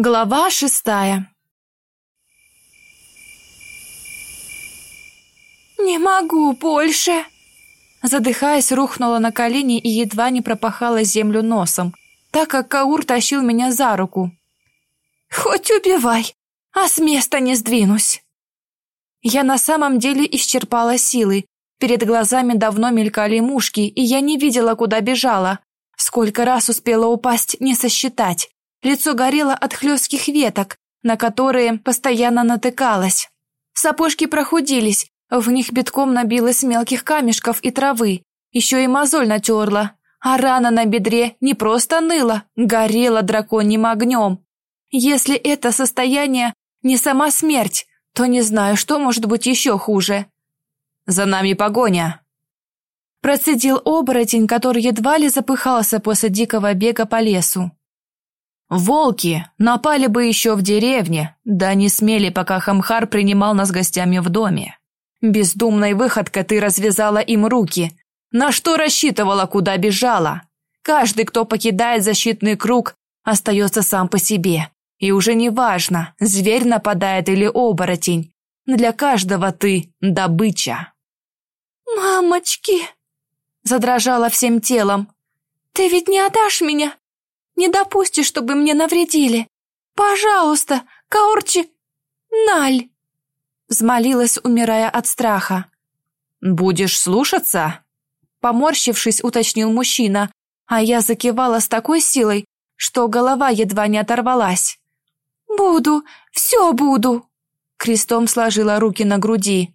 Глава шестая «Не могу больше!» Задыхаясь, рухнула на колени и едва не пропахала землю носом, так как Каур тащил меня за руку. «Хоть убивай, а с места не сдвинусь!» Я на самом деле исчерпала силы. Перед глазами давно мелькали мушки, и я не видела, куда бежала. Сколько раз успела упасть, не сосчитать. Лицо горело от хлестких веток, на которые постоянно натыкалась. Сапожки прохудились, в них битком набилось мелких камешков и травы. Еще и мозоль натерла, а рана на бедре не просто ныла, горела драконьим огнем. Если это состояние не сама смерть, то не знаю, что может быть еще хуже. «За нами погоня!» Процедил оборотень, который едва ли запыхался после дикого бега по лесу. Волки напали бы еще в деревне, да не смели, пока Хамхар принимал нас гостями в доме. Бездумной выходкой ты развязала им руки. На что рассчитывала, куда бежала? Каждый, кто покидает защитный круг, остается сам по себе. И уже не важно, зверь нападает или оборотень. Для каждого ты добыча. «Мамочки!» Задрожала всем телом. «Ты ведь не отдашь меня? Не допустишь, чтобы мне навредили? Пожалуйста, Каорчи... Наль!» Взмолилась, умирая от страха. «Будешь слушаться?» Поморщившись, уточнил мужчина, а я закивала с такой силой, что голова едва не оторвалась. «Буду, все буду!» Крестом сложила руки на груди.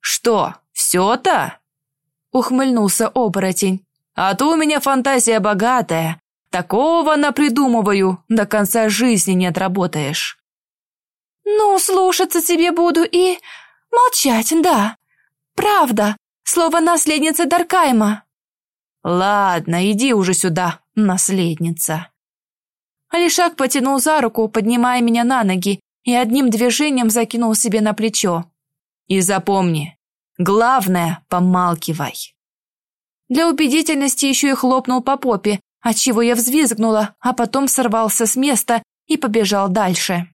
«Что, все-то?» Ухмыльнулся оборотень. «А то у меня фантазия богатая. Такого напридумываю, до конца жизни не отработаешь». «Ну, слушаться тебе буду и... молчать, да. Правда, слово наследница Даркайма». «Ладно, иди уже сюда, наследница». Алишак потянул за руку, поднимая меня на ноги, и одним движением закинул себе на плечо. «И запомни, главное, помалкивай». Для убедительности еще и хлопнул по попе, отчего я взвизгнула, а потом сорвался с места и побежал дальше.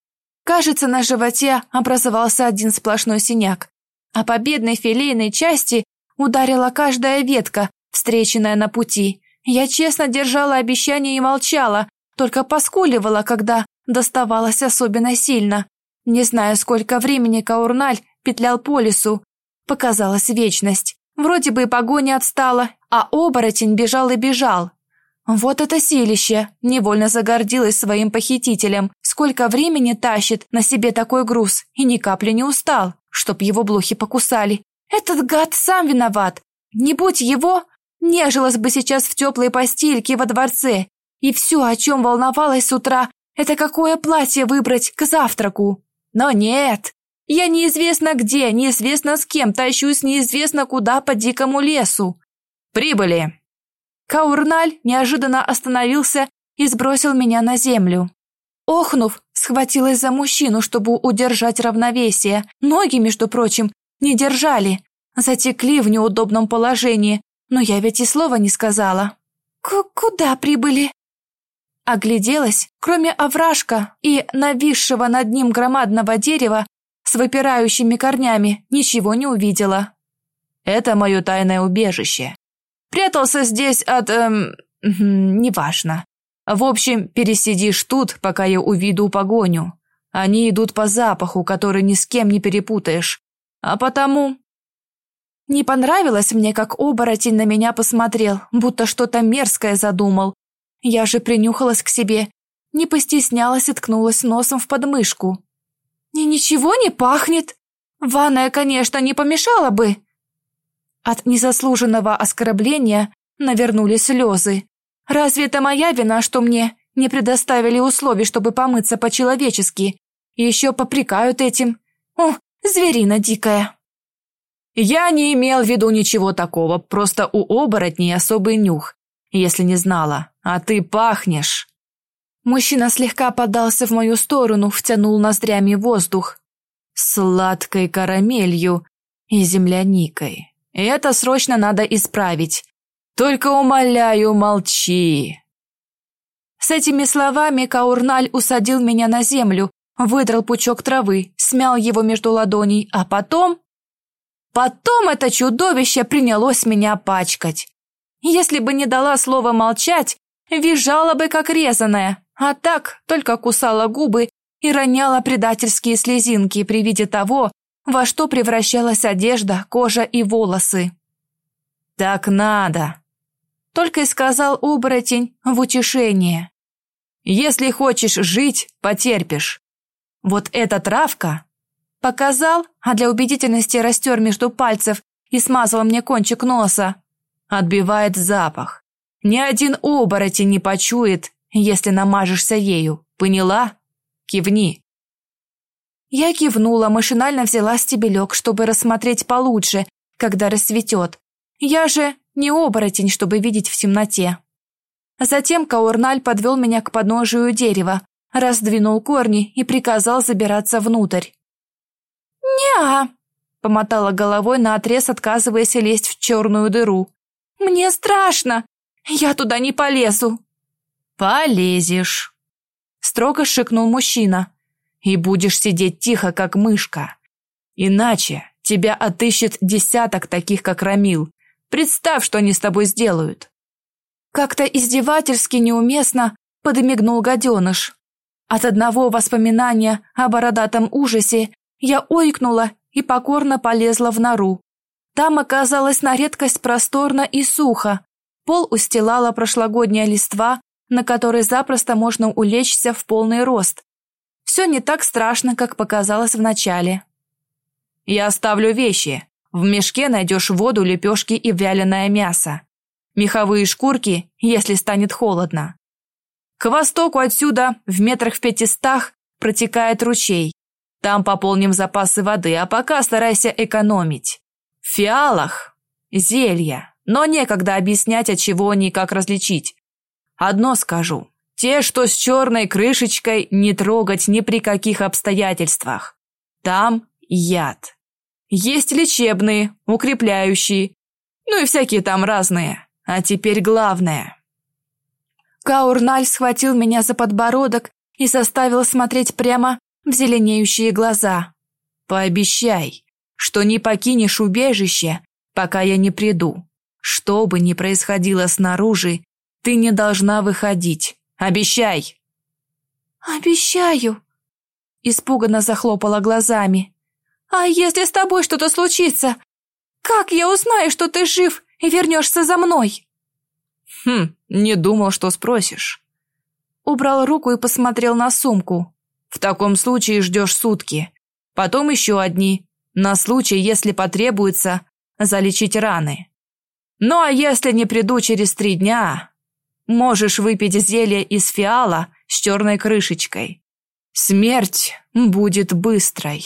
Кажется, на животе образовался один сплошной синяк, а по бедной филейной части ударила каждая ветка, встреченная на пути. Я честно держала обещание и молчала, только поскуливала, когда доставалось особенно сильно. Не знаю, сколько времени Каурналь петлял по лесу. Показалась вечность. Вроде бы и погоня отстала, а оборотень бежал и бежал. Вот это силище! Невольно загордилась своим похитителем. Сколько времени тащит на себе такой груз и ни капли не устал, чтоб его блохи покусали. Этот гад сам виноват. Не будь его, нежилась бы сейчас в теплой постельке во дворце. И все, о чем волновалась с утра, это какое платье выбрать к завтраку. Но нет, я неизвестно где, неизвестно с кем тащусь неизвестно куда по дикому лесу. Прибыли. Каурналь неожиданно остановился и сбросил меня на землю. Охнув, схватилась за мужчину, чтобы удержать равновесие. Ноги, между прочим, не держали, затекли в неудобном положении, но я ведь и слова не сказала. К «Куда прибыли?» Огляделась, кроме овражка и нависшего над ним громадного дерева с выпирающими корнями, ничего не увидела. «Это мое тайное убежище», Прятался здесь от... Эм, неважно. В общем, пересидишь тут, пока я увиду погоню. Они идут по запаху, который ни с кем не перепутаешь. А потому... Не понравилось мне, как оборотень на меня посмотрел, будто что-то мерзкое задумал. Я же принюхалась к себе, не постеснялась и ткнулась носом в подмышку. И ничего не пахнет. Ванная, конечно, не помешала бы, от незаслуженного оскорбления навернулись слезы. Разве это моя вина, что мне не предоставили условий, чтобы помыться по-человечески? Еще попрекают этим. О, зверина дикая. Я не имел в виду ничего такого, просто у оборотней особый нюх, если не знала. А ты пахнешь. Мужчина слегка подался в мою сторону, втянул ноздрями воздух. Сладкой карамелью и земляникой. Это срочно надо исправить. Только умоляю, молчи. С этими словами Каурналь усадил меня на землю, выдрал пучок травы, смял его между ладоней, а потом... Потом это чудовище принялось меня пачкать. Если бы не дала слова молчать, визжала бы как резаная, а так только кусала губы и роняла предательские слезинки при виде того, во что превращалась одежда, кожа и волосы. «Так надо», — только и сказал оборотень в утешение. «Если хочешь жить, потерпишь. Вот эта травка...» Показал, а для убедительности растер между пальцев и смазал мне кончик носа. Отбивает запах. Ни один оборотень не почует, если намажешься ею. Поняла? Кивни. Я кивнула, машинально взяла стебелек, чтобы рассмотреть получше, когда рассветет. Я же не оборотень, чтобы видеть в темноте. Затем Каурналь подвел меня к подножию дерева, раздвинул корни и приказал забираться внутрь. «Не-а», помотала головой наотрез, отказываясь лезть в черную дыру. «Мне страшно! Я туда не полезу!» «Полезешь!» Строго шикнул мужчина и будешь сидеть тихо, как мышка. Иначе тебя отыщет десяток таких, как Рамил. Представь, что они с тобой сделают. Как-то издевательски неуместно подмигнул гаденыш. От одного воспоминания о бородатом ужасе я ойкнула и покорно полезла в нору. Там оказалось на редкость просторно и сухо. Пол устилала прошлогодняя листва, на которой запросто можно улечься в полный рост, все не так страшно, как показалось вначале. Я оставлю вещи. В мешке найдешь воду, лепешки и вяленое мясо. Меховые шкурки, если станет холодно. К востоку отсюда, в метрах в пятистах, протекает ручей. Там пополним запасы воды, а пока старайся экономить. В фиалах зелья, но некогда объяснять, от чего они и как различить. Одно скажу, те, что с черной крышечкой, не трогать ни при каких обстоятельствах. Там яд. Есть лечебные, укрепляющие, ну и всякие там разные. А теперь главное. Каурналь схватил меня за подбородок и заставил смотреть прямо в зеленеющие глаза. Пообещай, что не покинешь убежище, пока я не приду. Что бы ни происходило снаружи, ты не должна выходить. Обещай!» «Обещаю!» Испуганно захлопала глазами. «А если с тобой что-то случится? Как я узнаю, что ты жив и вернешься за мной?» «Хм, не думал, что спросишь». Убрал руку и посмотрел на сумку. «В таком случае ждешь сутки. Потом еще одни, на случай, если потребуется, залечить раны. Ну а если не приду через три дня, Можешь выпить зелье из фиала с черной крышечкой. Смерть будет быстрой.